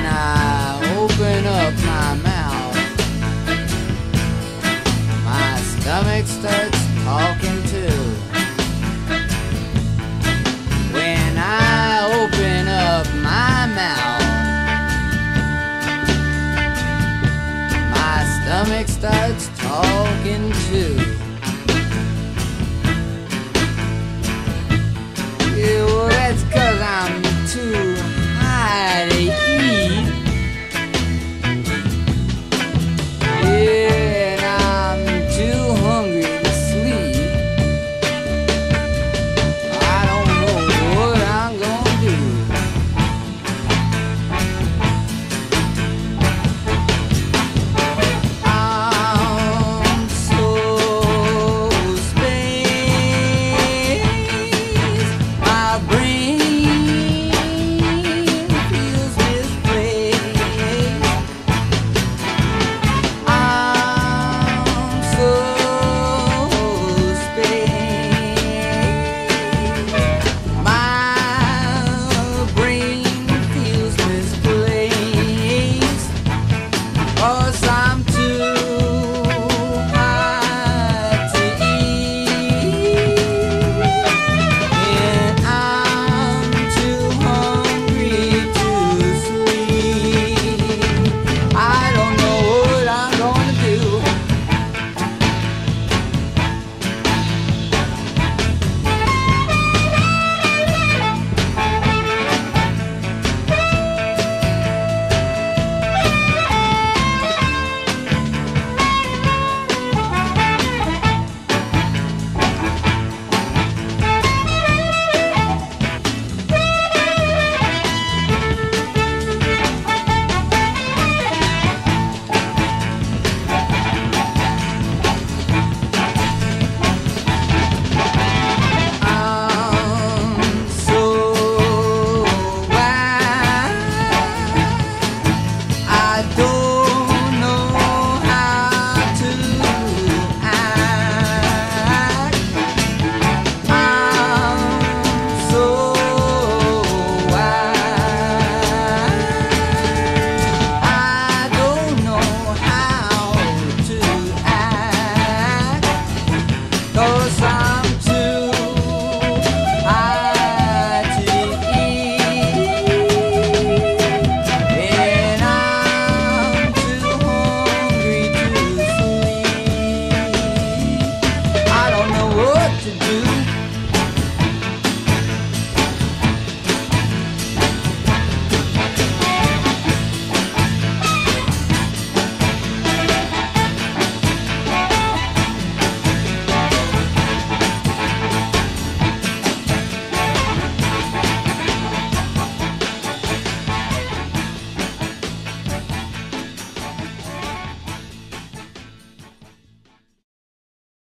When I open up my mouth, my stomach starts talking too. When I open up my mouth, my stomach starts talking too.